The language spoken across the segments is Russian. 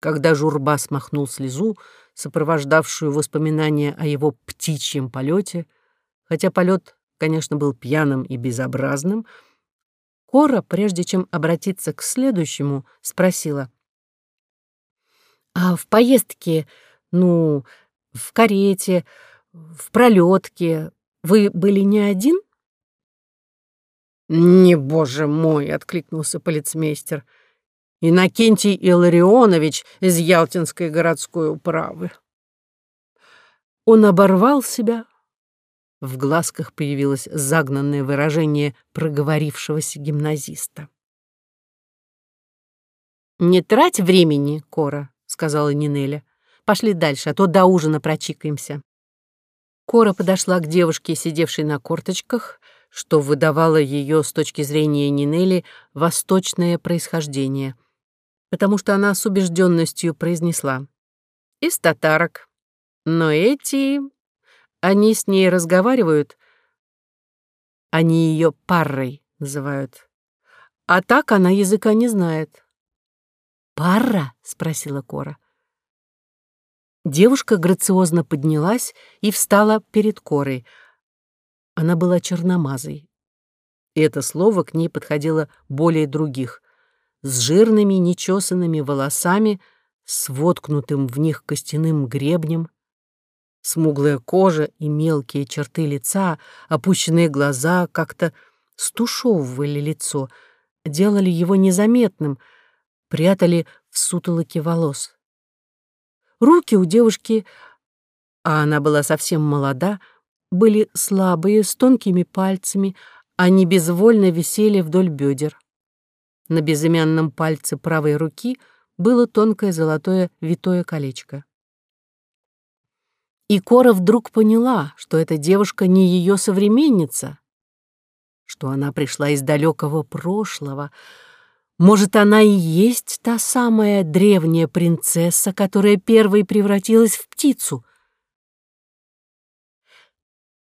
Когда журба смахнул слезу, сопровождавшую воспоминания о его птичьем полете, хотя полет, конечно, был пьяным и безобразным, Кора, прежде чем обратиться к следующему, спросила. «А в поездке, ну, в карете, в пролетке вы были не один?» «Не, боже мой!» — откликнулся полицмейстер. «Иннокентий Илларионович из Ялтинской городской управы». Он оборвал себя. В глазках появилось загнанное выражение проговорившегося гимназиста. «Не трать времени, Кора», — сказала Нинеля. «Пошли дальше, а то до ужина прочикаемся». Кора подошла к девушке, сидевшей на корточках, что выдавало ее с точки зрения Нинели восточное происхождение, потому что она с убежденностью произнесла «Из татарок. Но эти... Они с ней разговаривают. Они ее парой называют. А так она языка не знает». «Парра?» — спросила Кора. Девушка грациозно поднялась и встала перед Корой — она была черномазой. И это слово к ней подходило более других. С жирными, нечесанными волосами, с воткнутым в них костяным гребнем, смуглая кожа и мелкие черты лица, опущенные глаза как-то стушевывали лицо, делали его незаметным, прятали в сутолоке волос. Руки у девушки, а она была совсем молода, были слабые, с тонкими пальцами, они безвольно висели вдоль бедер. На безымянном пальце правой руки было тонкое золотое витое колечко. И Кора вдруг поняла, что эта девушка не ее современница, что она пришла из далекого прошлого. Может, она и есть та самая древняя принцесса, которая первой превратилась в птицу,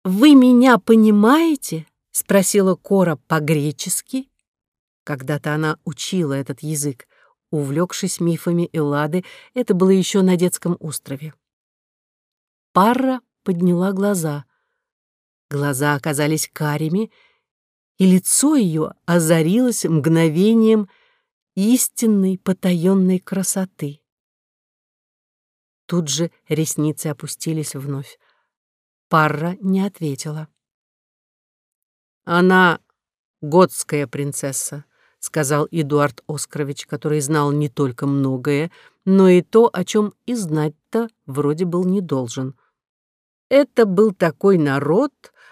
«Вы меня понимаете?» — спросила Кора по-гречески. Когда-то она учила этот язык, увлекшись мифами Эллады, это было еще на детском острове. Парра подняла глаза. Глаза оказались карими, и лицо ее озарилось мгновением истинной потаенной красоты. Тут же ресницы опустились вновь. Парра не ответила. «Она готская принцесса», — сказал Эдуард Оскарович, который знал не только многое, но и то, о чем и знать-то вроде был не должен. Это был такой народ,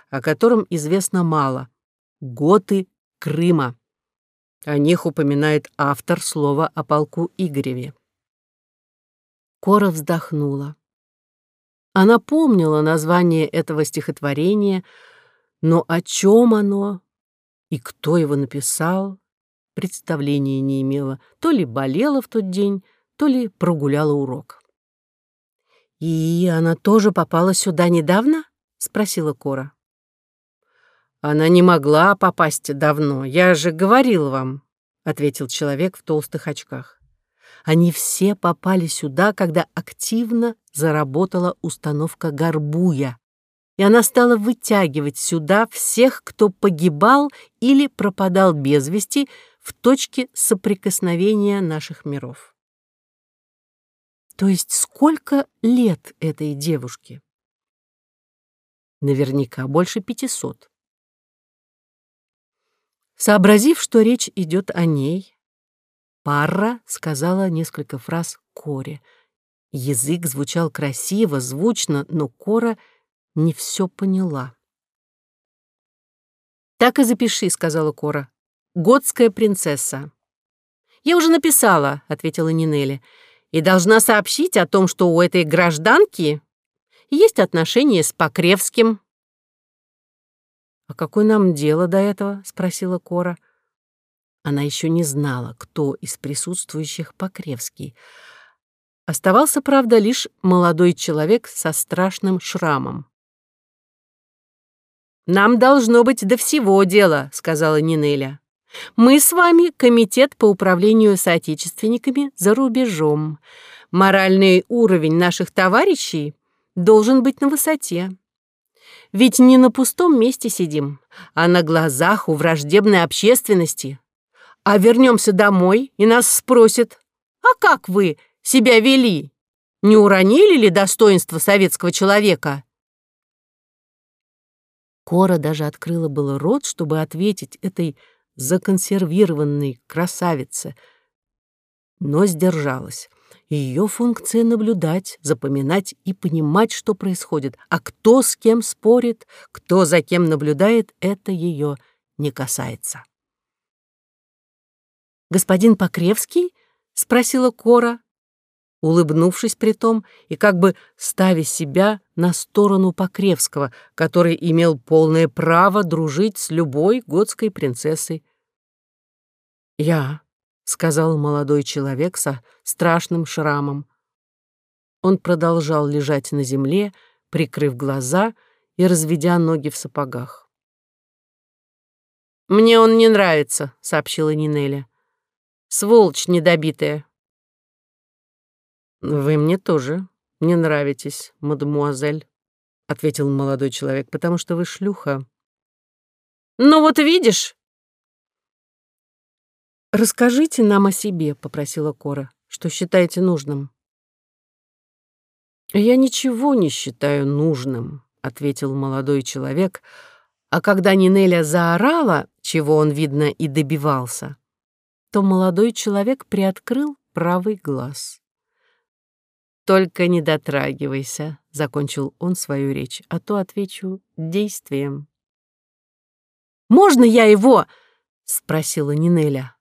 о котором известно мало — готы Крыма. О них упоминает автор слова о полку Игореве. Кора вздохнула. Она помнила название этого стихотворения, но о чем оно и кто его написал, представления не имела. То ли болела в тот день, то ли прогуляла урок. «И она тоже попала сюда недавно?» — спросила Кора. «Она не могла попасть давно, я же говорил вам», — ответил человек в толстых очках. Они все попали сюда, когда активно заработала установка Горбуя, и она стала вытягивать сюда всех, кто погибал или пропадал без вести в точке соприкосновения наших миров. То есть сколько лет этой девушке? Наверняка больше пятисот. Сообразив, что речь идет о ней, Парра сказала несколько фраз Коре. Язык звучал красиво, звучно, но Кора не все поняла. «Так и запиши», — сказала Кора. «Готская принцесса». «Я уже написала», — ответила Нинелли, «и должна сообщить о том, что у этой гражданки есть отношения с Покревским». «А какое нам дело до этого?» — спросила Кора. Она еще не знала, кто из присутствующих Покревский. Оставался, правда, лишь молодой человек со страшным шрамом. «Нам должно быть до всего дела», — сказала Нинеля. Мы с вами комитет по управлению соотечественниками за рубежом. Моральный уровень наших товарищей должен быть на высоте. Ведь не на пустом месте сидим, а на глазах у враждебной общественности. А вернемся домой, и нас спросят, а как вы себя вели? Не уронили ли достоинство советского человека? Кора даже открыла было рот, чтобы ответить этой законсервированной красавице, но сдержалась. Ее функция — наблюдать, запоминать и понимать, что происходит. А кто с кем спорит, кто за кем наблюдает, это ее не касается. «Господин Покревский?» — спросила Кора, улыбнувшись при том и как бы ставя себя на сторону Покревского, который имел полное право дружить с любой готской принцессой. «Я», — сказал молодой человек со страшным шрамом. Он продолжал лежать на земле, прикрыв глаза и разведя ноги в сапогах. «Мне он не нравится», — сообщила Нинеля. «Сволочь недобитая». «Вы мне тоже не нравитесь, мадемуазель», — ответил молодой человек, «потому что вы шлюха». «Ну вот видишь!» «Расскажите нам о себе», — попросила Кора, — «что считаете нужным». «Я ничего не считаю нужным», — ответил молодой человек, а когда Нинеля заорала, чего он, видно, и добивался, то молодой человек приоткрыл правый глаз. «Только не дотрагивайся», — закончил он свою речь, «а то отвечу действием». «Можно я его?» — спросила Нинеля.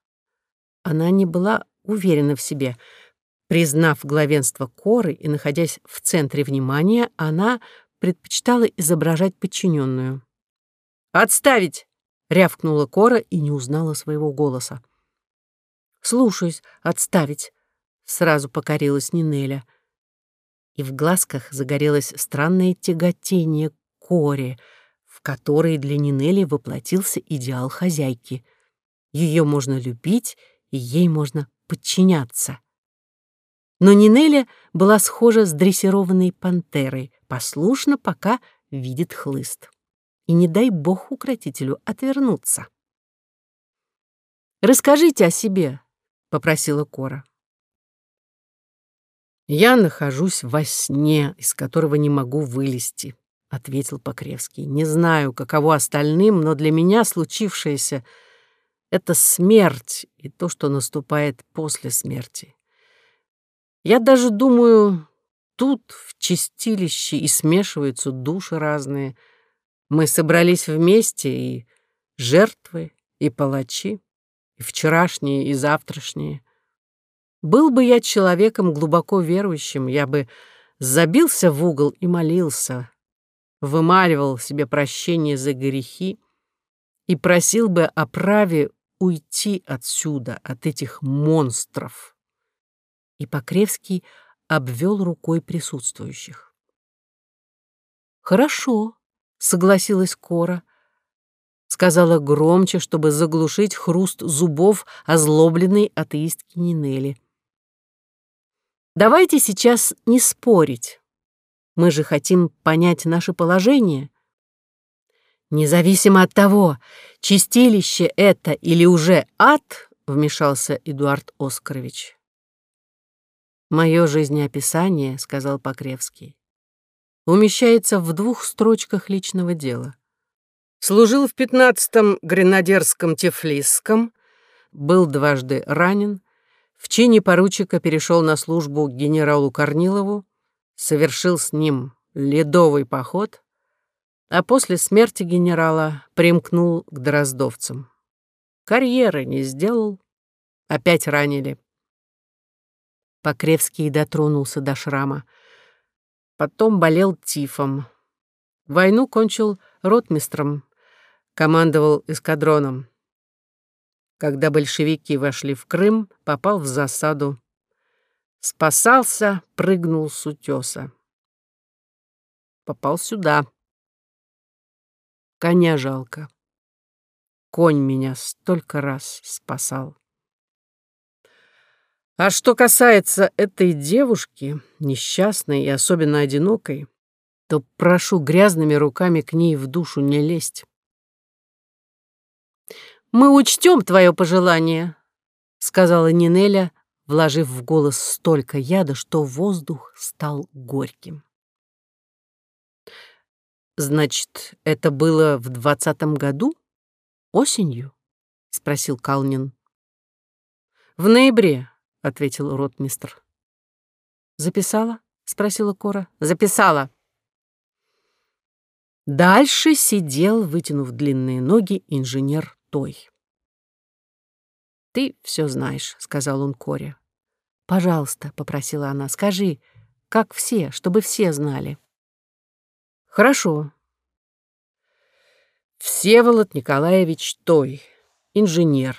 Она не была уверена в себе. Признав главенство Коры и находясь в центре внимания, она предпочитала изображать подчиненную. «Отставить!» — рявкнула Кора и не узнала своего голоса. «Слушаюсь, отставить!» — сразу покорилась Нинеля и в глазках загорелось странное тяготение коре, в которой для Нинели воплотился идеал хозяйки. Ее можно любить, и ей можно подчиняться. Но Нинеля была схожа с дрессированной пантерой, послушно, пока видит хлыст. И не дай бог укротителю отвернуться. «Расскажите о себе», — попросила Кора. «Я нахожусь во сне, из которого не могу вылезти», — ответил Покревский. «Не знаю, каково остальным, но для меня случившееся — это смерть и то, что наступает после смерти. Я даже думаю, тут в чистилище и смешиваются души разные. Мы собрались вместе, и жертвы, и палачи, и вчерашние, и завтрашние. Был бы я человеком глубоко верующим, я бы забился в угол и молился, вымаливал себе прощение за грехи и просил бы о праве уйти отсюда, от этих монстров. И Покревский обвел рукой присутствующих. «Хорошо», — согласилась Кора, сказала громче, чтобы заглушить хруст зубов озлобленной атеистки Нинели. Давайте сейчас не спорить. Мы же хотим понять наше положение. Независимо от того, чистилище это или уже ад, вмешался Эдуард Оскарович. Мое жизнеописание, сказал Покревский, умещается в двух строчках личного дела. Служил в пятнадцатом гренадерском Тифлисском, был дважды ранен, в чине поручика перешел на службу к генералу Корнилову, совершил с ним ледовый поход, а после смерти генерала примкнул к дроздовцам. Карьеры не сделал, опять ранили. Покревский дотронулся до шрама. Потом болел тифом. Войну кончил ротмистром, командовал эскадроном. Когда большевики вошли в Крым, попал в засаду. Спасался, прыгнул с утеса. Попал сюда. Коня жалко. конь меня столько раз спасал. А что касается этой девушки, несчастной и особенно одинокой, то прошу грязными руками к ней в душу не лезть. «Мы учтем твое пожелание», — сказала Нинеля, вложив в голос столько яда, что воздух стал горьким. «Значит, это было в двадцатом году? Осенью?» — спросил Калнин. «В ноябре», — ответил ротмистр. «Записала?» — спросила Кора. «Записала». Дальше сидел, вытянув длинные ноги, инженер Той. «Ты все знаешь», — сказал он Коре. «Пожалуйста», — попросила она, — «скажи, как все, чтобы все знали». «Хорошо». Всеволод Николаевич Той, инженер.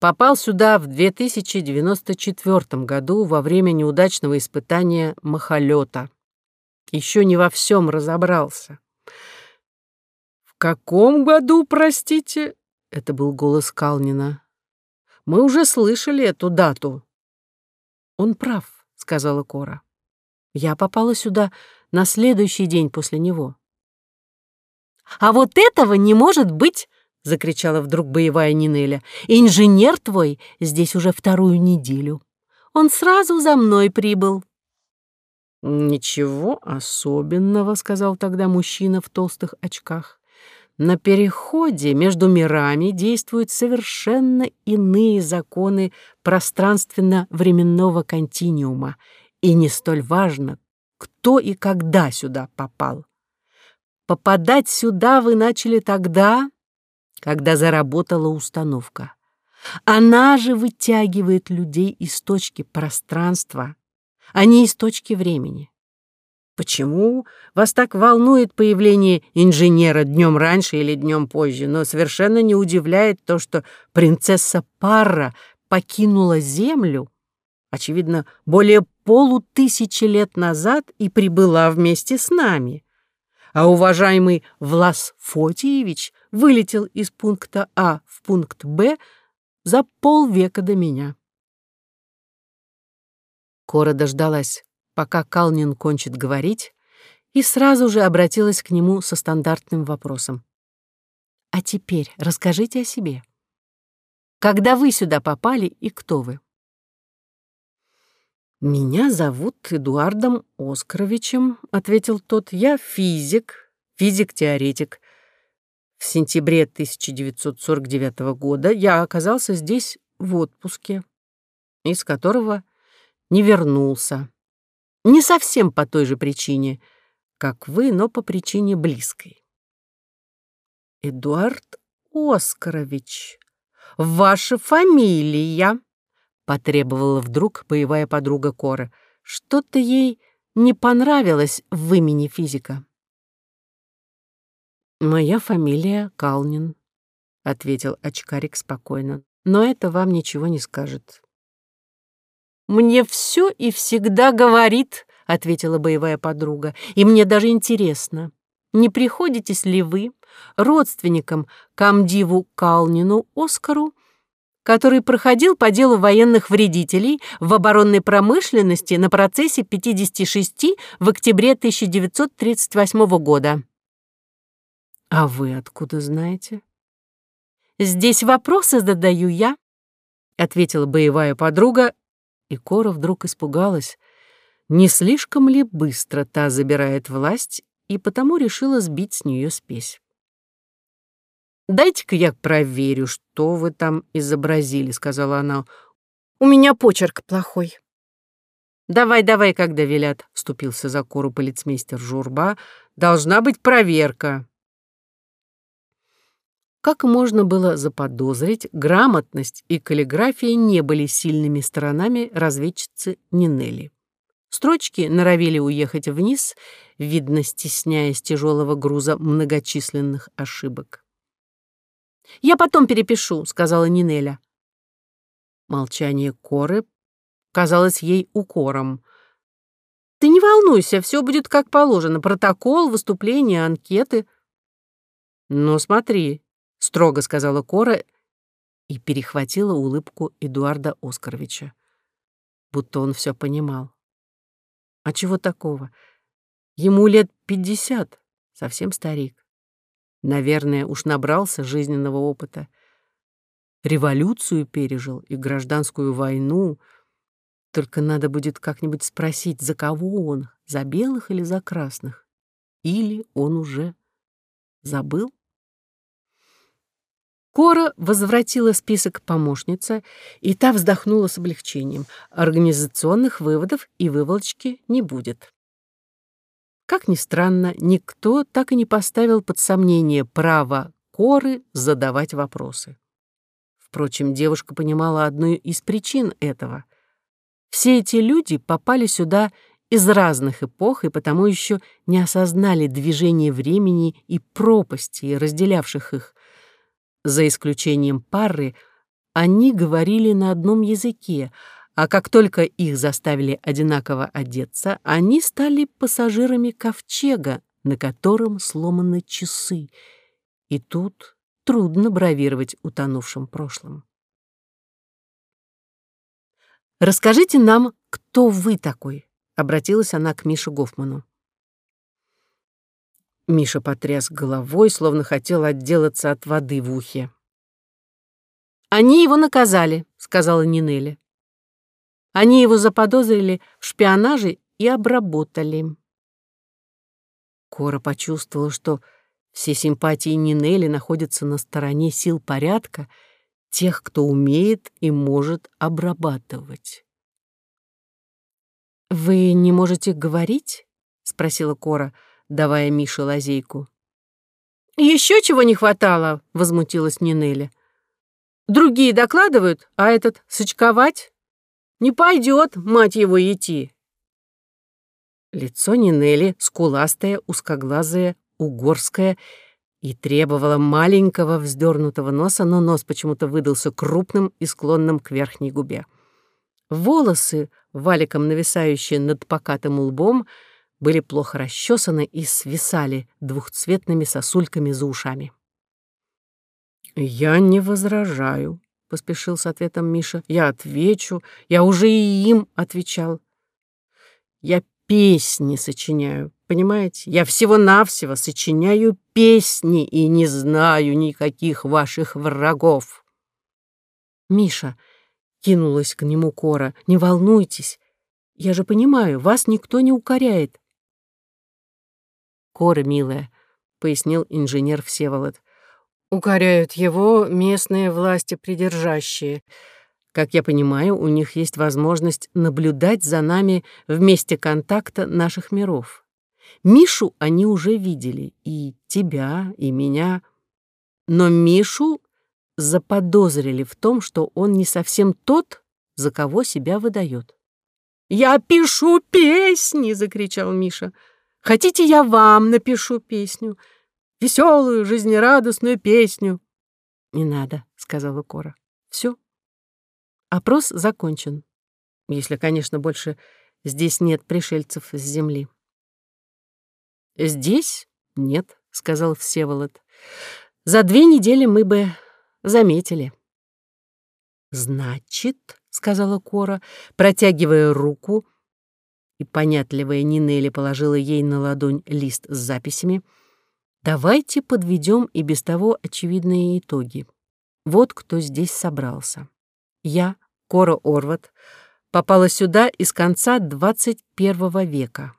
Попал сюда в 2094 году во время неудачного испытания махолета. Еще не во всем разобрался. «В каком году, простите?» — это был голос Калнина. Мы уже слышали эту дату». «Он прав», — сказала Кора. «Я попала сюда на следующий день после него». «А вот этого не может быть!» — закричала вдруг боевая Нинеля. «Инженер твой здесь уже вторую неделю. Он сразу за мной прибыл». «Ничего особенного», — сказал тогда мужчина в толстых очках. На переходе между мирами действуют совершенно иные законы пространственно-временного континиума, и не столь важно, кто и когда сюда попал. Попадать сюда вы начали тогда, когда заработала установка. Она же вытягивает людей из точки пространства, а не из точки времени. Почему вас так волнует появление инженера днем раньше или днем позже, но совершенно не удивляет то, что принцесса Парра покинула Землю, очевидно, более полутысячи лет назад и прибыла вместе с нами. А уважаемый Влас Фотиевич вылетел из пункта А в пункт Б за полвека до меня. Кора дождалась пока Калнин кончит говорить, и сразу же обратилась к нему со стандартным вопросом. «А теперь расскажите о себе. Когда вы сюда попали и кто вы?» «Меня зовут Эдуардом Оскаровичем», — ответил тот. «Я физик, физик-теоретик. В сентябре 1949 года я оказался здесь в отпуске, из которого не вернулся. Не совсем по той же причине, как вы, но по причине близкой. Эдуард Оскарович, ваша фамилия, потребовала вдруг боевая подруга Кора. Что-то ей не понравилось в имени физика. «Моя фамилия Калнин», — ответил очкарик спокойно, «но это вам ничего не скажет мне все и всегда говорит», — ответила боевая подруга. «И мне даже интересно, не приходитесь ли вы родственником Камдиву Калнину Оскару, который проходил по делу военных вредителей в оборонной промышленности на процессе 56 в октябре 1938 года?» «А вы откуда знаете?» «Здесь вопросы задаю я», — ответила боевая подруга, и Кора вдруг испугалась, не слишком ли быстро та забирает власть, и потому решила сбить с нее спесь. «Дайте-ка я проверю, что вы там изобразили», — сказала она. «У меня почерк плохой». «Давай, давай, когда велят», — вступился за Кору полицмейстер Журба. «Должна быть проверка». Как можно было заподозрить, грамотность и каллиграфия не были сильными сторонами разведчицы Нинели. Строчки норовили уехать вниз, видно, стесняясь тяжелого груза многочисленных ошибок. «Я потом перепишу», — сказала Нинеля. Молчание Коры казалось ей укором. «Ты не волнуйся, все будет как положено. Протокол, выступления, анкеты». «Но смотри, строго сказала Кора и перехватила улыбку Эдуарда Оскаровича. Будто он все понимал. А чего такого? Ему лет пятьдесят, совсем старик. Наверное, уж набрался жизненного опыта. Революцию пережил и гражданскую войну. Только надо будет как-нибудь спросить, за кого он, за белых или за красных? Или он уже забыл? Кора возвратила список помощница, и та вздохнула с облегчением. Организационных выводов и выволочки не будет. Как ни странно, никто так и не поставил под сомнение право Коры задавать вопросы. Впрочем, девушка понимала одну из причин этого. Все эти люди попали сюда из разных эпох и потому еще не осознали движение времени и пропасти, разделявших их. За исключением пары, они говорили на одном языке, а как только их заставили одинаково одеться, они стали пассажирами ковчега, на котором сломаны часы. И тут трудно бравировать утонувшим прошлым. «Расскажите нам, кто вы такой?» — обратилась она к Мише Гофману. Миша потряс головой, словно хотел отделаться от воды в ухе. «Они его наказали», — сказала Нинелли. «Они его заподозрили в шпионаже и обработали». Кора почувствовала, что все симпатии Нинелли находятся на стороне сил порядка, тех, кто умеет и может обрабатывать. «Вы не можете говорить?» — спросила Кора. — давая Мише лазейку. «Еще чего не хватало!» — возмутилась Нинеля. «Другие докладывают, а этот сочковать? Не пойдет, мать его, идти!» Лицо Нинели скуластое, узкоглазое, угорское и требовало маленького вздернутого носа, но нос почему-то выдался крупным и склонным к верхней губе. Волосы, валиком нависающие над покатым лбом, — были плохо расчесаны и свисали двухцветными сосульками за ушами. «Я не возражаю», — поспешил с ответом Миша. «Я отвечу. Я уже и им отвечал. Я песни сочиняю, понимаете? Я всего-навсего сочиняю песни и не знаю никаких ваших врагов». «Миша», — кинулась к нему Кора, — «не волнуйтесь. Я же понимаю, вас никто не укоряет. Кора, милая», — пояснил инженер Всеволод. «Укоряют его местные власти придержащие. Как я понимаю, у них есть возможность наблюдать за нами в месте контакта наших миров. Мишу они уже видели, и тебя, и меня. Но Мишу заподозрили в том, что он не совсем тот, за кого себя выдает. «Я пишу песни!» — закричал Миша. Хотите, я вам напишу песню? Веселую, жизнерадостную песню?» «Не надо», — сказала Кора. «Все. Опрос закончен. Если, конечно, больше здесь нет пришельцев с земли». «Здесь нет», — сказал Всеволод. «За две недели мы бы заметили». «Значит», — сказала Кора, протягивая руку, — и понятливая Нинелли положила ей на ладонь лист с записями, давайте подведем и без того очевидные итоги. Вот кто здесь собрался. Я, Кора Орват, попала сюда из конца 21 века.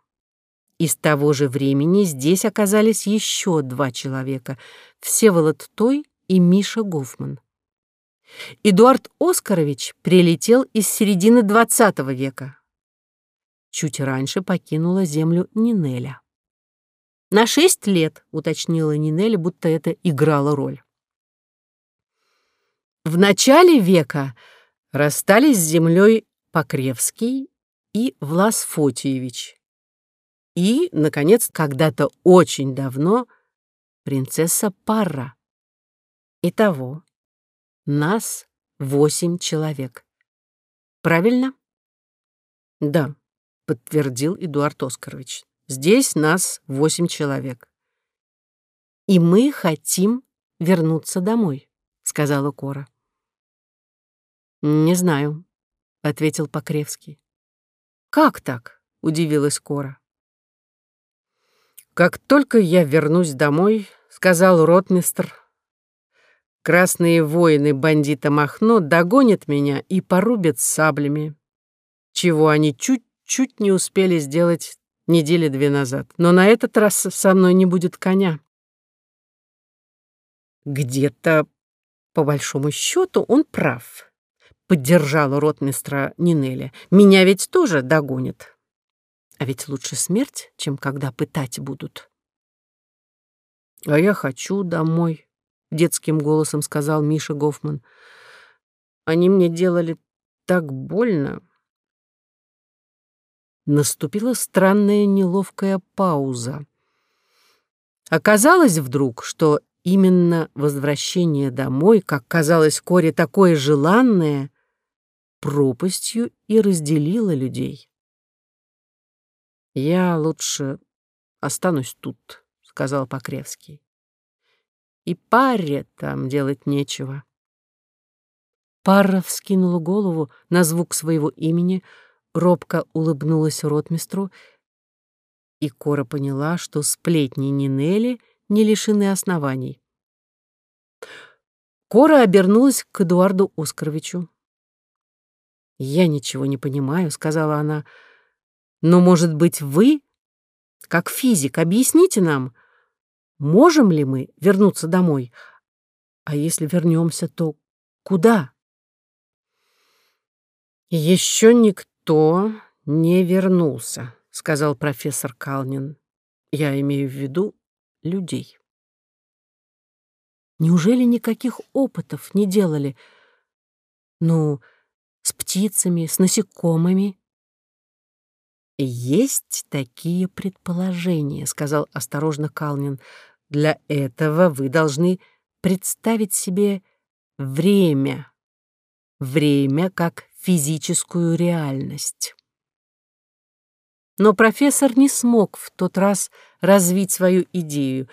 Из того же времени здесь оказались еще два человека — Всеволод Той и Миша Гофман. Эдуард Оскарович прилетел из середины XX века, чуть раньше покинула землю Нинеля. «На шесть лет», — уточнила Нинеля, будто это играло роль. В начале века расстались с землей Покревский и Влас Фотиевич. И, наконец, когда-то очень давно принцесса Парра. Итого, нас восемь человек. Правильно? Да подтвердил Эдуард Оскарович. «Здесь нас восемь человек. И мы хотим вернуться домой», — сказала Кора. «Не знаю», — ответил Покревский. «Как так?» — удивилась Кора. «Как только я вернусь домой», — сказал ротмистр, «красные воины бандита Махно догонят меня и порубят саблями, чего они чуть-чуть не успели сделать недели две назад. Но на этот раз со мной не будет коня». «Где-то, по большому счету, он прав», — поддержала ротмистра Нинеля. «Меня ведь тоже догонят». А ведь лучше смерть, чем когда пытать будут. «А я хочу домой», — детским голосом сказал Миша Гофман. «Они мне делали так больно». Наступила странная неловкая пауза. Оказалось вдруг, что именно возвращение домой, как казалось Коре такое желанное, пропастью и разделило людей. «Я лучше останусь тут», — сказал Покревский. «И паре там делать нечего». Парра вскинула голову на звук своего имени, робко улыбнулась ротмистру, и Кора поняла, что сплетни Нинели не лишены оснований. Кора обернулась к Эдуарду Оскаровичу. «Я ничего не понимаю», — сказала она, — но, может быть, вы, как физик, объясните нам, можем ли мы вернуться домой? А если вернемся, то куда? Еще никто не вернулся, сказал профессор Калнин. Я имею в виду людей. Неужели никаких опытов не делали? Ну, с птицами, с насекомыми? «Есть такие предположения», — сказал осторожно Калнин. «Для этого вы должны представить себе время. Время как физическую реальность». Но профессор не смог в тот раз развить свою идею.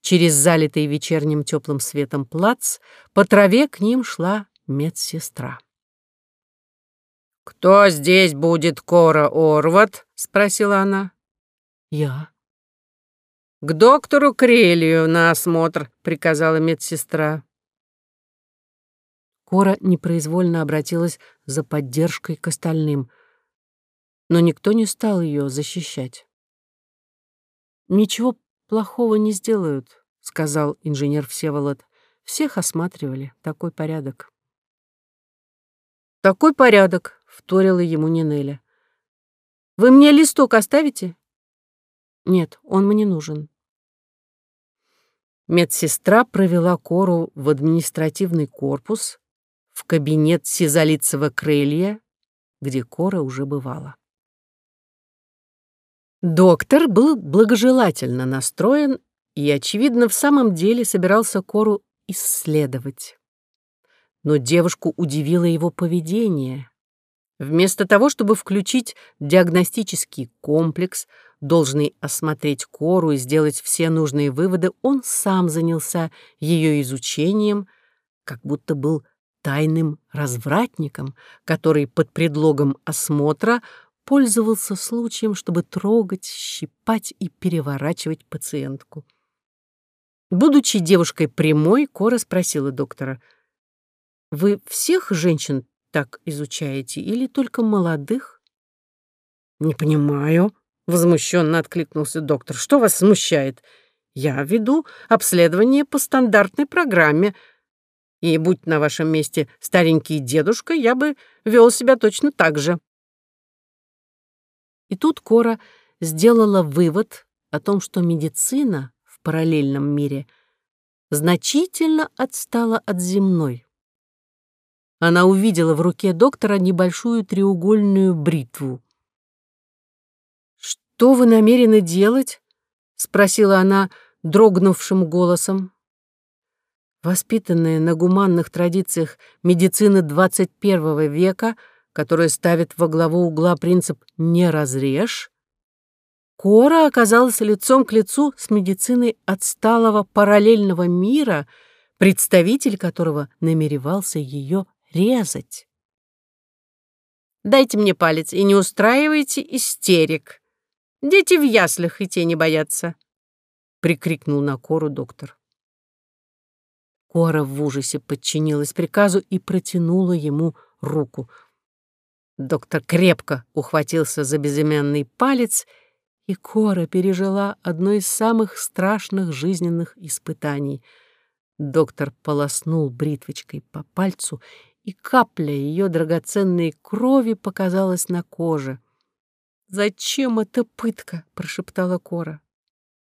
Через залитый вечерним теплым светом плац по траве к ним шла медсестра. «Кто здесь будет Кора Орват?» — спросила она. «Я». «К доктору Крелию на осмотр», — приказала медсестра. Кора непроизвольно обратилась за поддержкой к остальным, но никто не стал ее защищать. «Ничего плохого не сделают», — сказал инженер Всеволод. «Всех осматривали. Такой порядок». «Такой порядок», — вторила ему Нинеля. «Вы мне листок оставите?» «Нет, он мне нужен». Медсестра провела Кору в административный корпус, в кабинет Сизалицева крылья, где Кора уже бывала. Доктор был благожелательно настроен и, очевидно, в самом деле собирался Кору исследовать но девушку удивило его поведение. Вместо того, чтобы включить диагностический комплекс, должный осмотреть кору и сделать все нужные выводы, он сам занялся ее изучением, как будто был тайным развратником, который под предлогом осмотра пользовался случаем, чтобы трогать, щипать и переворачивать пациентку. Будучи девушкой прямой, Кора спросила доктора — вы всех женщин так изучаете или только молодых? Не понимаю, возмущенно откликнулся доктор. Что вас смущает? Я веду обследование по стандартной программе. И будь на вашем месте старенький дедушка, я бы вел себя точно так же. И тут Кора сделала вывод о том, что медицина в параллельном мире значительно отстала от земной. Она увидела в руке доктора небольшую треугольную бритву. «Что вы намерены делать?» — спросила она дрогнувшим голосом. Воспитанная на гуманных традициях медицины XXI века, которая ставит во главу угла принцип «не разрежь», Кора оказалась лицом к лицу с медициной отсталого параллельного мира — представитель которого намеревался ее резать. «Дайте мне палец и не устраивайте истерик. Дети в яслях и те не боятся», — прикрикнул на Кору доктор. Кора в ужасе подчинилась приказу и протянула ему руку. Доктор крепко ухватился за безымянный палец, и Кора пережила одно из самых страшных жизненных испытаний. Доктор полоснул бритвочкой по пальцу, и капля ее драгоценной крови показалась на коже. «Зачем эта пытка?» — прошептала Кора.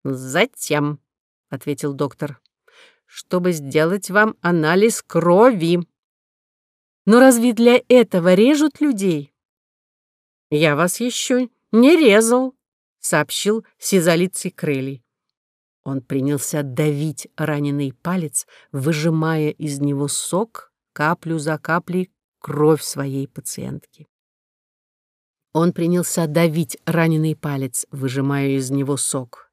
«Затем», — ответил доктор чтобы сделать вам анализ крови. Но разве для этого режут людей? Я вас еще не резал, сообщил сизолицый Крелли. Он принялся давить раненый палец, выжимая из него сок, каплю за каплей, кровь своей пациентки. Он принялся давить раненый палец, выжимая из него сок,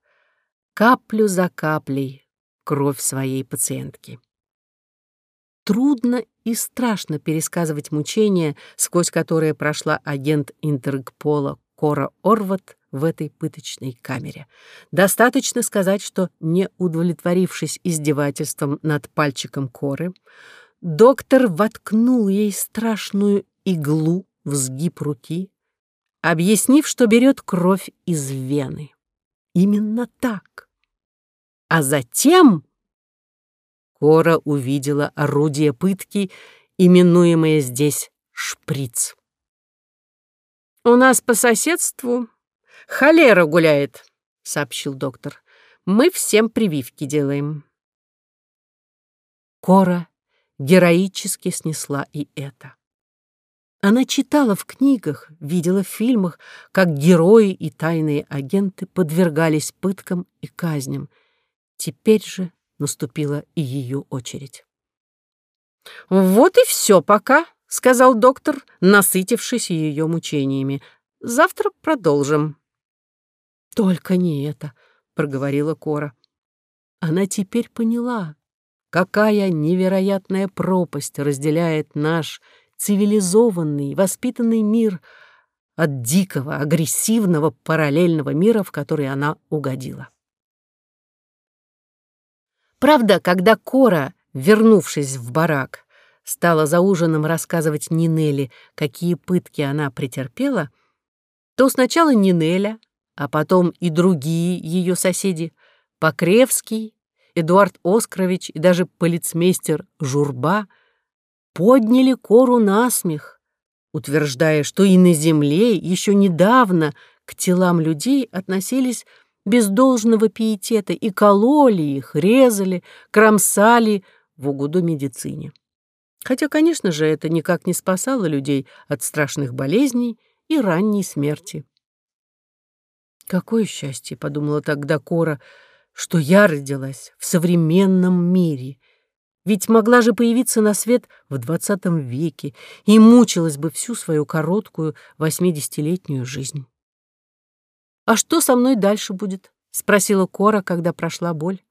каплю за каплей, кровь своей пациентки. Трудно и страшно пересказывать мучения, сквозь которые прошла агент Интергпола Кора Орват в этой пыточной камере. Достаточно сказать, что, не удовлетворившись издевательством над пальчиком Коры, доктор воткнул ей страшную иглу в сгиб руки, объяснив, что берет кровь из вены. Именно так. А затем Кора увидела орудие пытки, именуемое здесь шприц. «У нас по соседству холера гуляет», — сообщил доктор. «Мы всем прививки делаем». Кора героически снесла и это. Она читала в книгах, видела в фильмах, как герои и тайные агенты подвергались пыткам и казням, Теперь же наступила и ее очередь. «Вот и все пока», — сказал доктор, насытившись ее мучениями. «Завтра продолжим». «Только не это», — проговорила Кора. Она теперь поняла, какая невероятная пропасть разделяет наш цивилизованный, воспитанный мир от дикого, агрессивного, параллельного мира, в который она угодила. Правда, когда Кора, вернувшись в барак, стала за ужином рассказывать Нинелли, какие пытки она претерпела, то сначала Нинеля, а потом и другие ее соседи, Покревский, Эдуард Оскарович и даже полицмейстер Журба, подняли Кору на смех, утверждая, что и на земле еще недавно к телам людей относились без должного пиетета и кололи их, резали, кромсали в угоду медицине. Хотя, конечно же, это никак не спасало людей от страшных болезней и ранней смерти. «Какое счастье!» — подумала тогда Кора, что я родилась в современном мире, ведь могла же появиться на свет в двадцатом веке и мучилась бы всю свою короткую восьмидесятилетнюю жизнь. «А что со мной дальше будет?» — спросила Кора, когда прошла боль.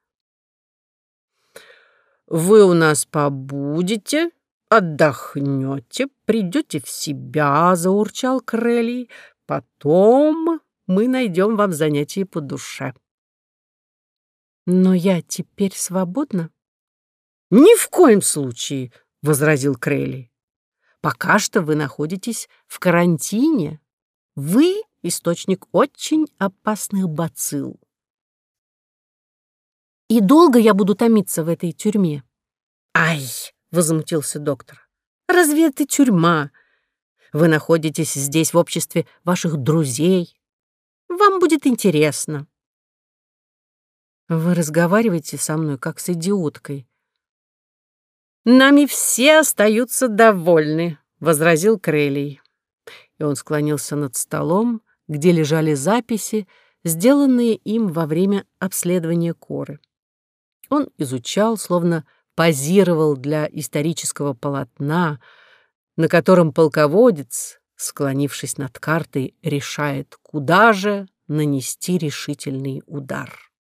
«Вы у нас побудете, отдохнете, придете в себя», — заурчал Крелли. «Потом мы найдем вам занятие по душе». «Но я теперь свободна?» «Ни в коем случае», — возразил Крелли. «Пока что вы находитесь в карантине. Вы источник очень опасных бацилл. И долго я буду томиться в этой тюрьме? Ай, возмутился доктор. Разве это тюрьма? Вы находитесь здесь в обществе ваших друзей. Вам будет интересно. Вы разговариваете со мной, как с идиоткой. Нами все остаются довольны, возразил Крелей. И он склонился над столом, где лежали записи, сделанные им во время обследования коры. Он изучал, словно позировал для исторического полотна, на котором полководец, склонившись над картой, решает, куда же нанести решительный удар.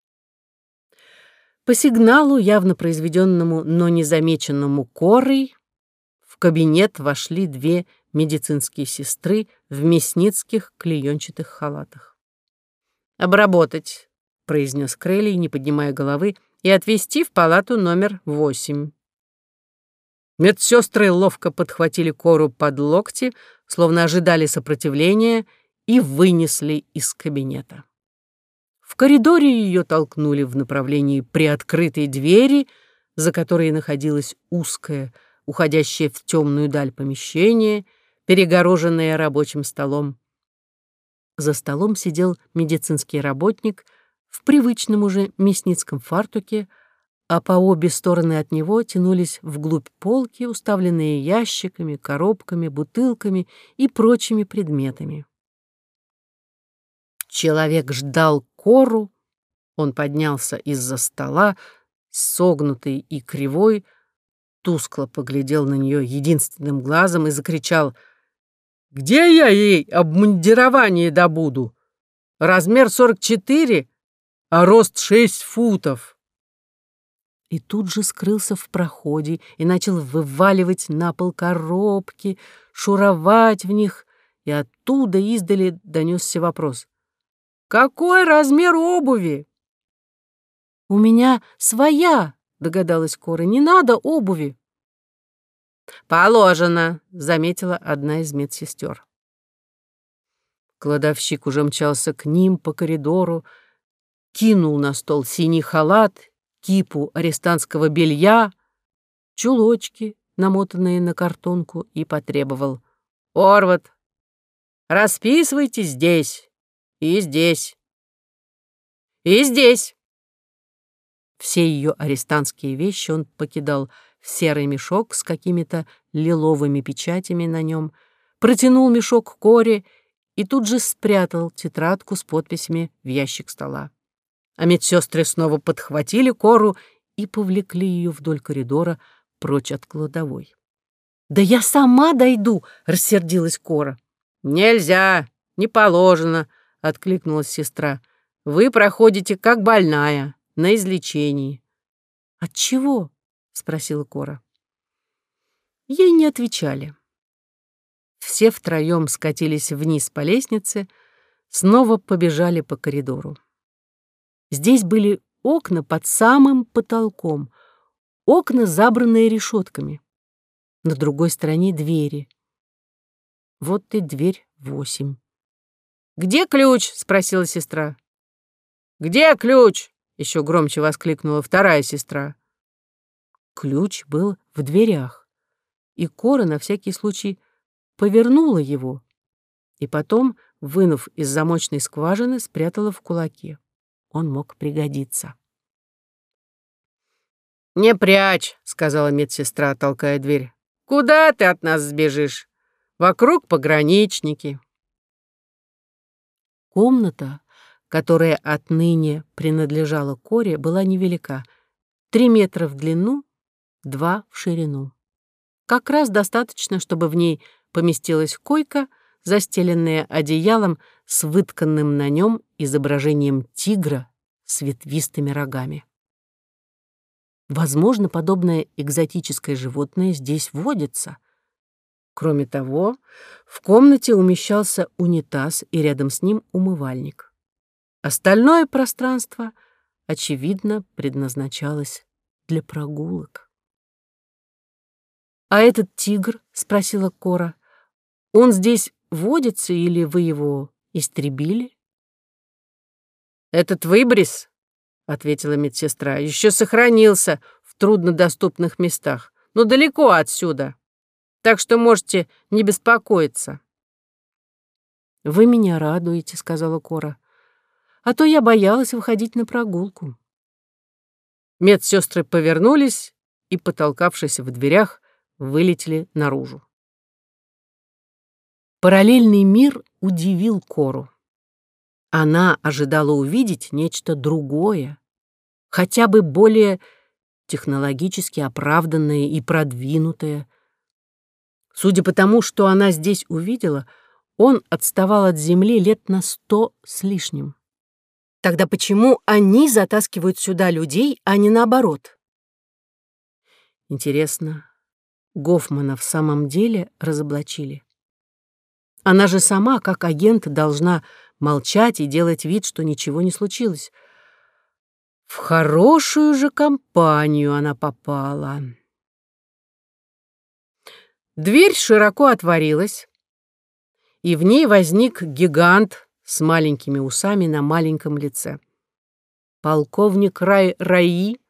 По сигналу, явно произведенному, но незамеченному корой, в кабинет вошли две медицинские сестры в мясницких клеенчатых халатах. «Обработать», — произнес Крелли, не поднимая головы, «и отвезти в палату номер восемь». Медсестры ловко подхватили кору под локти, словно ожидали сопротивления, и вынесли из кабинета. В коридоре ее толкнули в направлении приоткрытой двери, за которой находилось узкое, уходящее в темную даль помещение, перегороженное рабочим столом. За столом сидел медицинский работник в привычном уже мясницком фартуке, а по обе стороны от него тянулись вглубь полки, уставленные ящиками, коробками, бутылками и прочими предметами. Человек ждал кору, он поднялся из-за стола, согнутый и кривой, тускло поглядел на нее единственным глазом и закричал «Где я ей обмундирование добуду? Размер 44, а рост 6 футов!» и тут же скрылся в проходе и начал вываливать на пол коробки, шуровать в них, и оттуда издали донесся вопрос. «Какой размер обуви?» «У меня своя», — догадалась Кора, — «не надо обуви». «Положено», — заметила одна из медсестер. Кладовщик уже мчался к ним по коридору, кинул на стол синий халат кипу арестантского белья, чулочки, намотанные на картонку, и потребовал. «Орват, расписывайте здесь и здесь и здесь». Все ее арестантские вещи он покидал в серый мешок с какими-то лиловыми печатями на нем, протянул мешок коре и тут же спрятал тетрадку с подписями в ящик стола а медсестры снова подхватили кору и повлекли ее вдоль коридора прочь от кладовой. «Да я сама дойду!» — рассердилась Кора. «Нельзя, не положено!» — откликнулась сестра. «Вы проходите как больная, на излечении». «От чего?» — спросила Кора. Ей не отвечали. Все втроем скатились вниз по лестнице, снова побежали по коридору. Здесь были окна под самым потолком, окна, забранные решетками. На другой стороне двери. Вот и дверь восемь. «Где ключ?» — спросила сестра. «Где ключ?» — еще громче воскликнула вторая сестра. Ключ был в дверях, и Кора на всякий случай повернула его и потом, вынув из замочной скважины, спрятала в кулаке он мог пригодиться. «Не прячь», — сказала медсестра, толкая дверь. «Куда ты от нас сбежишь? Вокруг пограничники». Комната, которая отныне принадлежала Коре, была невелика. Три метра в длину, два в ширину. Как раз достаточно, чтобы в ней поместилась койка, застеленная одеялом с вытканным на нем изображением тигра с ветвистыми рогами. Возможно, подобное экзотическое животное здесь водится. Кроме того, в комнате умещался унитаз и рядом с ним умывальник. Остальное пространство, очевидно, предназначалось для прогулок. «А этот тигр?» — спросила Кора. «Он здесь водится или вы его истребили?» «Этот выбрис, — ответила медсестра, — еще сохранился в труднодоступных местах, но далеко отсюда, так что можете не беспокоиться». «Вы меня радуете», — сказала Кора, — «а то я боялась выходить на прогулку». Медсестры повернулись и, потолкавшись в дверях, вылетели наружу. Параллельный мир удивил Кору. Она ожидала увидеть нечто другое, хотя бы более технологически оправданное и продвинутое. Судя по тому, что она здесь увидела, он отставал от Земли лет на сто с лишним. Тогда почему они затаскивают сюда людей, а не наоборот? Интересно, Гофмана в самом деле разоблачили? Она же сама, как агент, должна молчать и делать вид, что ничего не случилось. В хорошую же компанию она попала. Дверь широко отворилась, и в ней возник гигант с маленькими усами на маленьком лице. Полковник Рай Раи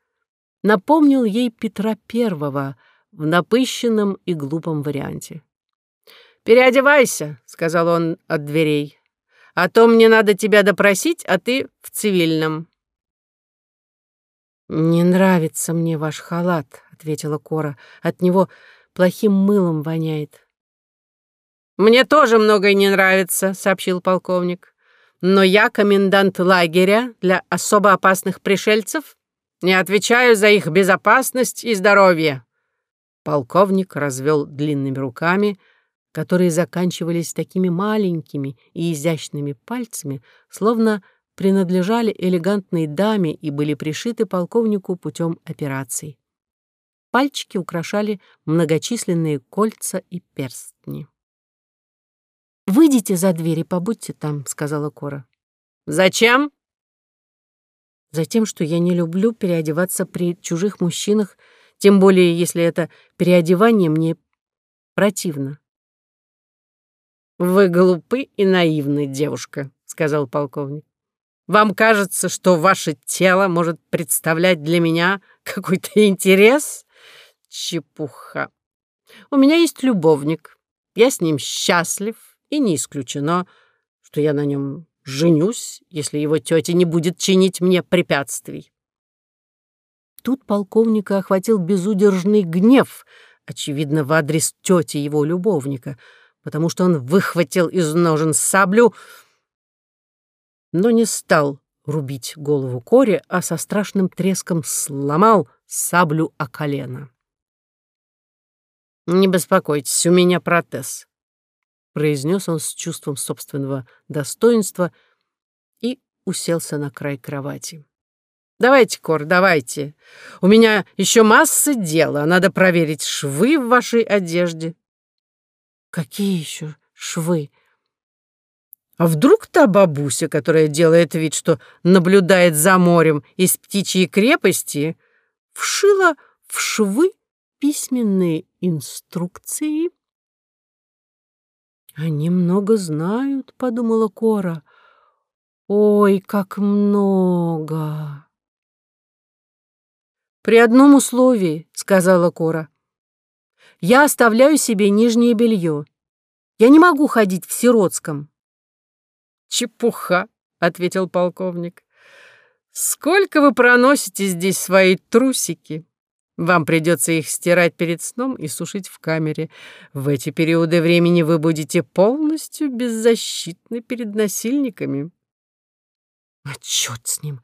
напомнил ей Петра Первого в напыщенном и глупом варианте. «Переодевайся», — сказал он от дверей, «а то мне надо тебя допросить, а ты в цивильном». «Не нравится мне ваш халат», — ответила Кора. «От него плохим мылом воняет». «Мне тоже многое не нравится», — сообщил полковник. «Но я комендант лагеря для особо опасных пришельцев, не отвечаю за их безопасность и здоровье». Полковник развел длинными руками, которые заканчивались такими маленькими и изящными пальцами, словно принадлежали элегантной даме и были пришиты полковнику путем операций. Пальчики украшали многочисленные кольца и перстни. «Выйдите за дверь и побудьте там», — сказала Кора. «Зачем?» «Затем, что я не люблю переодеваться при чужих мужчинах, тем более, если это переодевание мне противно». «Вы глупы и наивны, девушка», — сказал полковник. «Вам кажется, что ваше тело может представлять для меня какой-то интерес? Чепуха. У меня есть любовник. Я с ним счастлив, и не исключено, что я на нем женюсь, если его тетя не будет чинить мне препятствий». Тут полковника охватил безудержный гнев, очевидно, в адрес тети его любовника — потому что он выхватил из ножен саблю, но не стал рубить голову Коре, а со страшным треском сломал саблю о колено. «Не беспокойтесь, у меня протез», — произнес он с чувством собственного достоинства и уселся на край кровати. «Давайте, Кор, давайте. У меня еще масса дела. Надо проверить швы в вашей одежде, Какие еще швы? А вдруг та бабуся, которая делает вид, что наблюдает за морем из птичьей крепости, вшила в швы письменные инструкции? «Они много знают», — подумала Кора. «Ой, как много!» «При одном условии», — сказала Кора я оставляю себе нижнее белье. Я не могу ходить в сиротском». «Чепуха», — ответил полковник. «Сколько вы проносите здесь свои трусики? Вам придется их стирать перед сном и сушить в камере. В эти периоды времени вы будете полностью беззащитны перед насильниками». «А черт с ним!»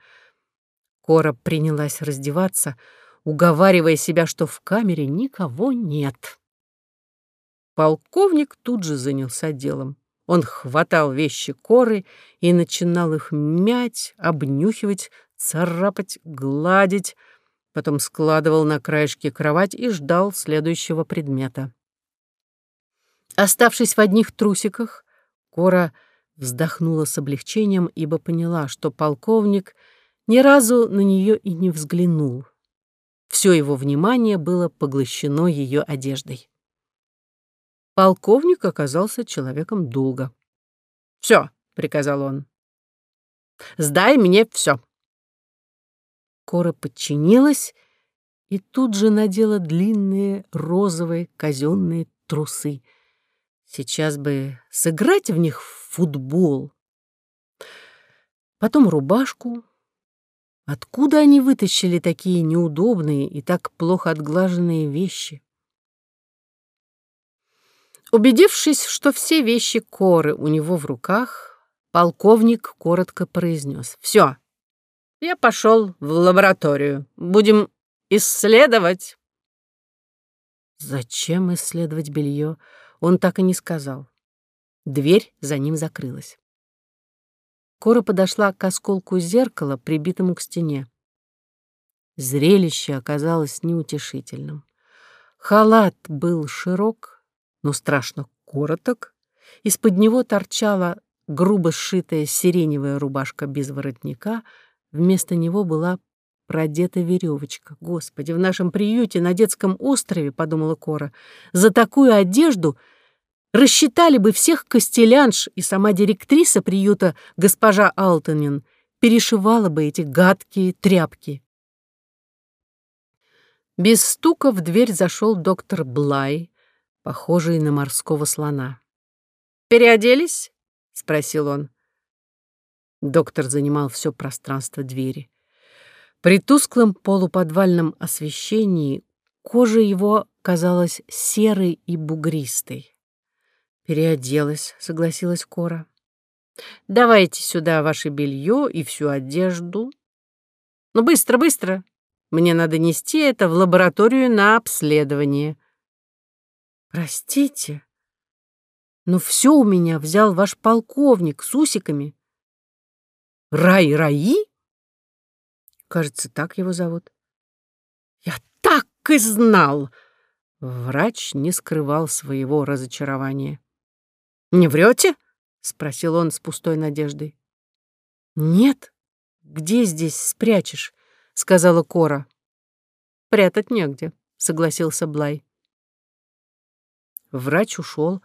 Кора принялась раздеваться, — уговаривая себя, что в камере никого нет. Полковник тут же занялся делом. Он хватал вещи коры и начинал их мять, обнюхивать, царапать, гладить, потом складывал на краешке кровать и ждал следующего предмета. Оставшись в одних трусиках, Кора вздохнула с облегчением, ибо поняла, что полковник ни разу на нее и не взглянул. Все его внимание было поглощено ее одеждой. Полковник оказался человеком долго. «Все», — приказал он. «Сдай мне все». Кора подчинилась и тут же надела длинные розовые казенные трусы. Сейчас бы сыграть в них в футбол. Потом рубашку, Откуда они вытащили такие неудобные и так плохо отглаженные вещи? Убедившись, что все вещи Коры у него в руках, полковник коротко произнес. «Все, я пошел в лабораторию. Будем исследовать». Зачем исследовать белье? Он так и не сказал. Дверь за ним закрылась. Кора подошла к осколку зеркала, прибитому к стене. Зрелище оказалось неутешительным. Халат был широк, но страшно короток. Из-под него торчала грубо сшитая сиреневая рубашка без воротника. Вместо него была продета веревочка. Господи, в нашем приюте на детском острове, подумала Кора, за такую одежду рассчитали бы всех костелянш, и сама директриса приюта, госпожа Алтонин, перешивала бы эти гадкие тряпки. Без стука в дверь зашел доктор Блай, похожий на морского слона. «Переоделись?» — спросил он. Доктор занимал все пространство двери. При тусклом полуподвальном освещении кожа его казалась серой и бугристой. «Переоделась», — согласилась Кора. «Давайте сюда ваше белье и всю одежду. Ну, быстро, быстро. Мне надо нести это в лабораторию на обследование». «Простите, но все у меня взял ваш полковник с усиками». «Рай-раи?» Кажется, так его зовут. Я так и знал! Врач не скрывал своего разочарования. «Не врете?» — спросил он с пустой надеждой. «Нет. Где здесь спрячешь?» — сказала Кора. «Прятать негде», — согласился Блай. Врач ушел,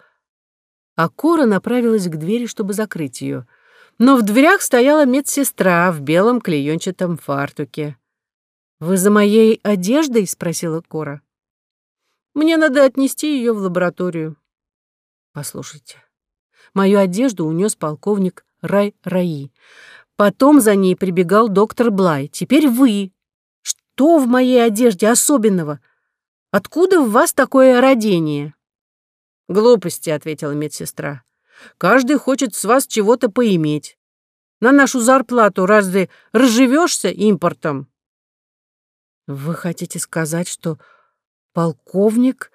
а Кора направилась к двери, чтобы закрыть ее — но в дверях стояла медсестра в белом клеенчатом фартуке. «Вы за моей одеждой?» — спросила Кора. «Мне надо отнести ее в лабораторию». «Послушайте, мою одежду унес полковник Рай Раи. Потом за ней прибегал доктор Блай. Теперь вы. Что в моей одежде особенного? Откуда в вас такое родение?» «Глупости», — ответила медсестра. Каждый хочет с вас чего-то поиметь. На нашу зарплату разве разживешься импортом? Вы хотите сказать, что полковник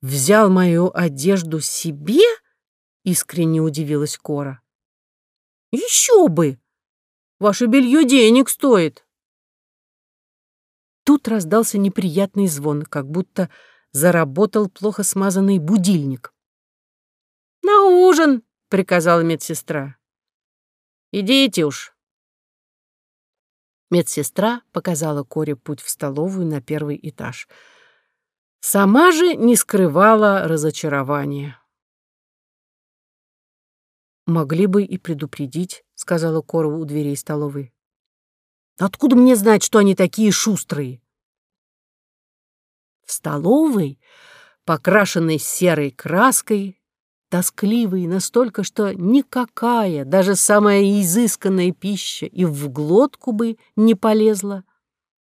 взял мою одежду себе? Искренне удивилась Кора. Еще бы! Ваше белье денег стоит. Тут раздался неприятный звон, как будто заработал плохо смазанный будильник. «На ужин!» — приказала медсестра. «Идите уж!» Медсестра показала Коре путь в столовую на первый этаж. Сама же не скрывала разочарования. «Могли бы и предупредить», — сказала Кора у дверей столовой. «Откуда мне знать, что они такие шустрые?» В столовой, покрашенной серой краской, тоскливый настолько, что никакая, даже самая изысканная пища и в глотку бы не полезла.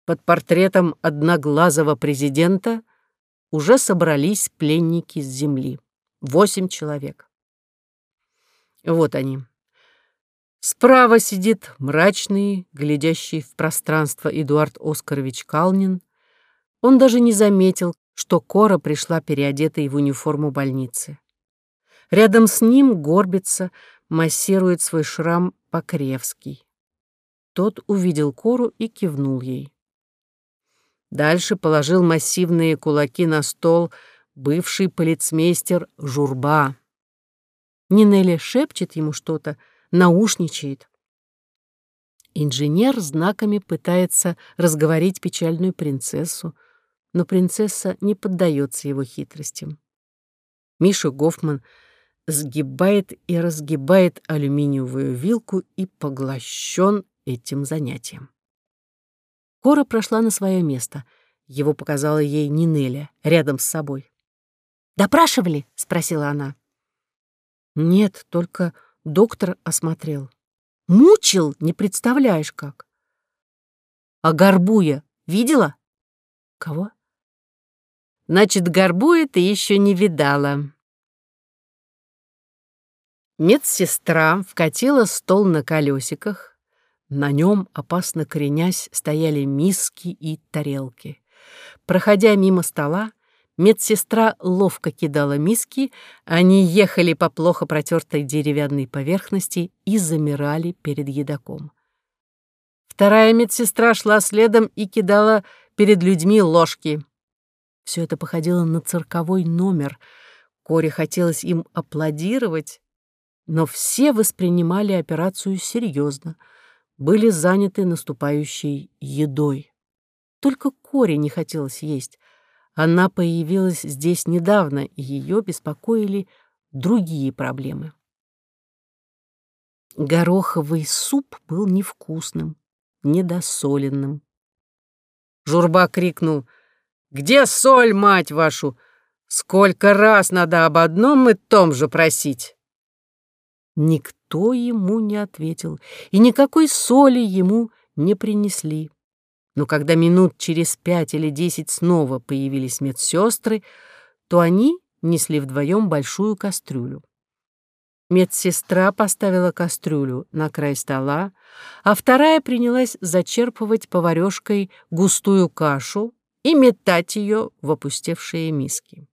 Под портретом одноглазого президента уже собрались пленники с земли. Восемь человек. Вот они. Справа сидит мрачный, глядящий в пространство Эдуард Оскарович Калнин. Он даже не заметил, что Кора пришла переодетой в униформу больницы. Рядом с ним горбится, массирует свой шрам Покревский. Тот увидел Кору и кивнул ей. Дальше положил массивные кулаки на стол бывший полицмейстер Журба. Нинелли шепчет ему что-то, наушничает. Инженер знаками пытается разговорить печальную принцессу, но принцесса не поддается его хитростям. Миша Гофман — сгибает и разгибает алюминиевую вилку и поглощен этим занятием. Кора прошла на свое место. Его показала ей Нинеля рядом с собой. «Допрашивали?» — спросила она. «Нет, только доктор осмотрел. Мучил, не представляешь как». «А Горбуя видела?» «Кого?» «Значит, Горбуя ты еще не видала», Медсестра вкатила стол на колесиках. На нем, опасно кренясь, стояли миски и тарелки. Проходя мимо стола, Медсестра ловко кидала миски, они ехали по плохо протертой деревянной поверхности и замирали перед едоком. Вторая медсестра шла следом и кидала перед людьми ложки. Все это походило на цирковой номер. Коре хотелось им аплодировать, но все воспринимали операцию серьезно, были заняты наступающей едой. Только Коре не хотелось есть. Она появилась здесь недавно, и ее беспокоили другие проблемы. Гороховый суп был невкусным, недосоленным. Журба крикнул «Где соль, мать вашу? Сколько раз надо об одном и том же просить?» Никто ему не ответил, и никакой соли ему не принесли. Но когда минут через пять или десять снова появились медсестры, то они несли вдвоем большую кастрюлю. Медсестра поставила кастрюлю на край стола, а вторая принялась зачерпывать поварешкой густую кашу и метать ее в опустевшие миски.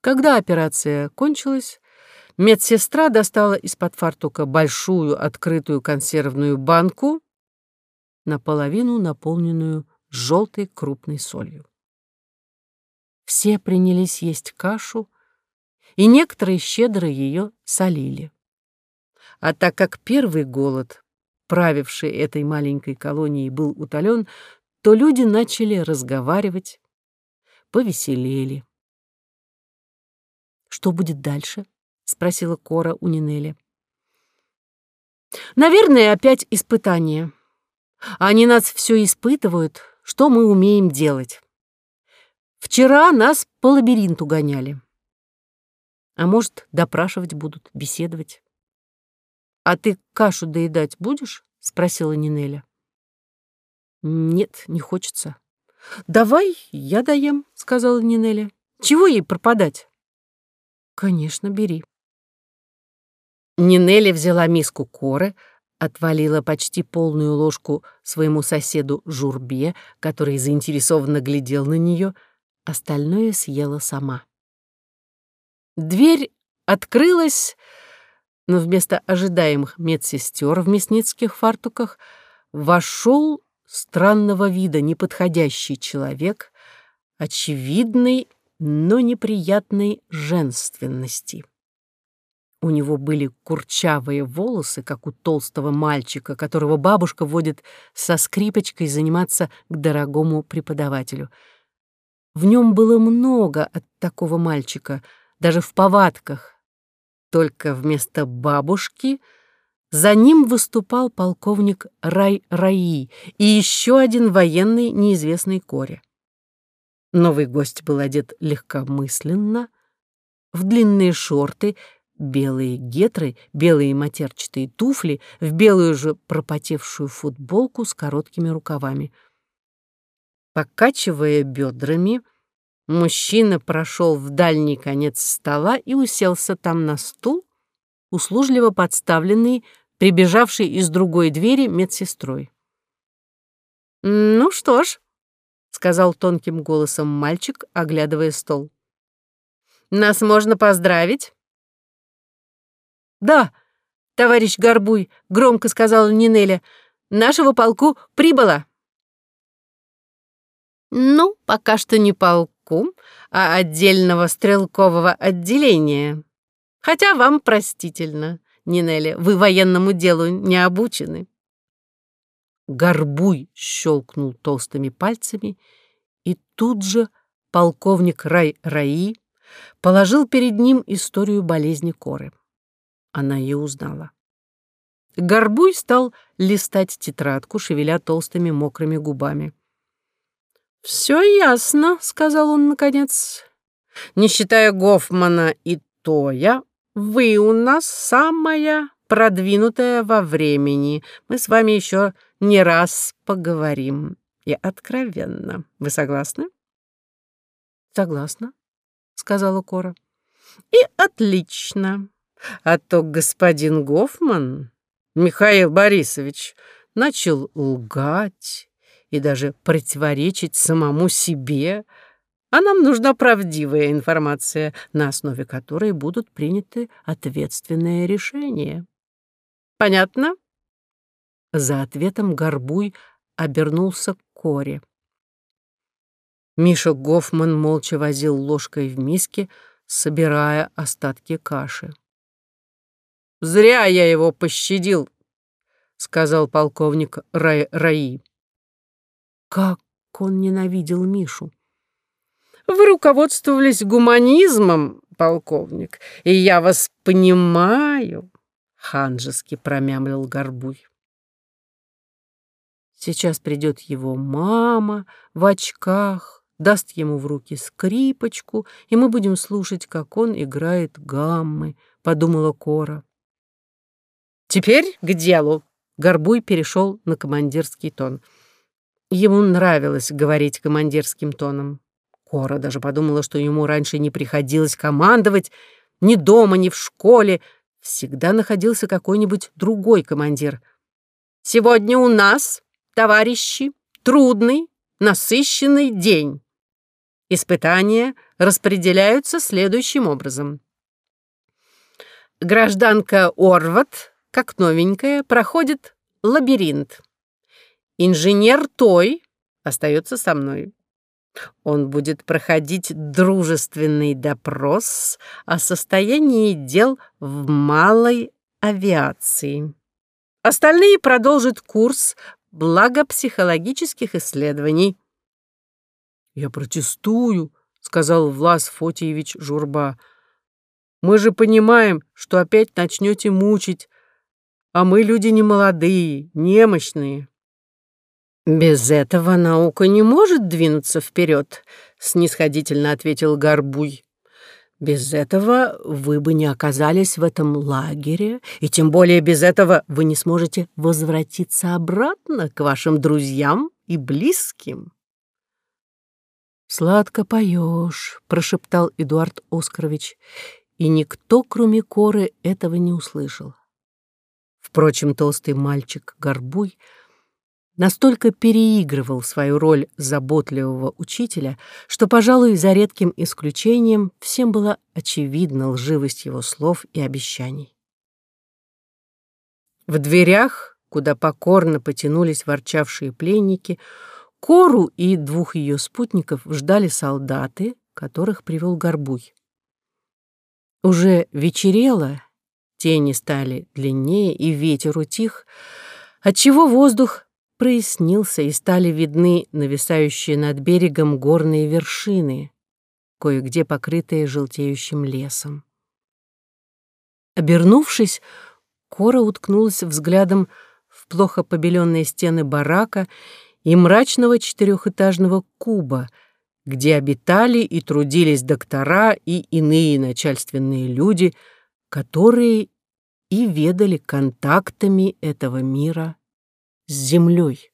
Когда операция кончилась, медсестра достала из-под фартука большую открытую консервную банку наполовину наполненную желтой крупной солью. Все принялись есть кашу, и некоторые щедро ее солили. А так как первый голод, правивший этой маленькой колонией, был утолен, то люди начали разговаривать, повеселели. «Что будет дальше?» — спросила Кора у Нинели. «Наверное, опять испытание. Они нас все испытывают, что мы умеем делать. Вчера нас по лабиринту гоняли. А может, допрашивать будут, беседовать. «А ты кашу доедать будешь?» — спросила Нинеля. «Нет, не хочется». «Давай, я доем», — сказала Нинеля. «Чего ей пропадать?» «Конечно, бери». Нинеля взяла миску коры, отвалила почти полную ложку своему соседу Журбе, который заинтересованно глядел на нее, остальное съела сама. Дверь открылась, но вместо ожидаемых медсестер в мясницких фартуках вошел странного вида неподходящий человек, очевидной, но неприятной женственности. У него были курчавые волосы, как у толстого мальчика, которого бабушка водит со скрипочкой заниматься к дорогому преподавателю. В нем было много от такого мальчика, даже в повадках. Только вместо бабушки за ним выступал полковник Рай-Раи и еще один военный неизвестный Коре. Новый гость был одет легкомысленно, в длинные шорты — белые гетры, белые матерчатые туфли, в белую же пропотевшую футболку с короткими рукавами. Покачивая бедрами, мужчина прошел в дальний конец стола и уселся там на стул, услужливо подставленный, прибежавший из другой двери медсестрой. «Ну что ж», — сказал тонким голосом мальчик, оглядывая стол. «Нас можно поздравить. «Да, товарищ Горбуй», — громко сказала Нинеля, — «нашего полку прибыло». «Ну, пока что не полку, а отдельного стрелкового отделения. Хотя вам простительно, Нинеля, вы военному делу не обучены». Горбуй щелкнул толстыми пальцами, и тут же полковник Рай-Раи положил перед ним историю болезни коры. Она ее узнала. Горбуй стал листать тетрадку, шевеля толстыми мокрыми губами. «Все ясно», — сказал он наконец. «Не считая Гофмана и Тоя, вы у нас самая продвинутая во времени. Мы с вами еще не раз поговорим. И откровенно. Вы согласны?» «Согласна», — сказала Кора. «И отлично. А то господин Гофман, Михаил Борисович, начал лгать и даже противоречить самому себе, а нам нужна правдивая информация, на основе которой будут приняты ответственные решения. Понятно? За ответом Горбуй обернулся к Коре. Миша Гофман молча возил ложкой в миске, собирая остатки каши. «Зря я его пощадил», — сказал полковник Рай Раи. Как он ненавидел Мишу! Вы руководствовались гуманизмом, полковник, и я вас понимаю, — ханжески промямлил Горбуй. Сейчас придет его мама в очках, даст ему в руки скрипочку, и мы будем слушать, как он играет гаммы, — подумала Кора. Теперь к делу. Горбуй перешел на командирский тон. Ему нравилось говорить командирским тоном. Кора даже подумала, что ему раньше не приходилось командовать ни дома, ни в школе. Всегда находился какой-нибудь другой командир. «Сегодня у нас, товарищи, трудный, насыщенный день. Испытания распределяются следующим образом. Гражданка Орват, как новенькая, проходит лабиринт. Инженер Той остается со мной. Он будет проходить дружественный допрос о состоянии дел в малой авиации. Остальные продолжат курс благопсихологических исследований. «Я протестую», — сказал Влас Фотиевич Журба. «Мы же понимаем, что опять начнете мучить, а мы люди не молодые, немощные». «Без этого наука не может двинуться вперед», — снисходительно ответил Горбуй. «Без этого вы бы не оказались в этом лагере, и тем более без этого вы не сможете возвратиться обратно к вашим друзьям и близким». «Сладко поешь», — прошептал Эдуард Оскарович, и никто, кроме Коры, этого не услышал. Впрочем, толстый мальчик Горбуй — настолько переигрывал свою роль заботливого учителя, что, пожалуй, за редким исключением, всем была очевидна лживость его слов и обещаний. В дверях, куда покорно потянулись ворчавшие пленники, Кору и двух ее спутников ждали солдаты, которых привел Горбуй. Уже вечерело, тени стали длиннее, и ветер утих, отчего воздух прояснился, и стали видны нависающие над берегом горные вершины, кое-где покрытые желтеющим лесом. Обернувшись, Кора уткнулась взглядом в плохо побеленные стены барака и мрачного четырехэтажного куба, где обитали и трудились доктора и иные начальственные люди, которые и ведали контактами этого мира с землей.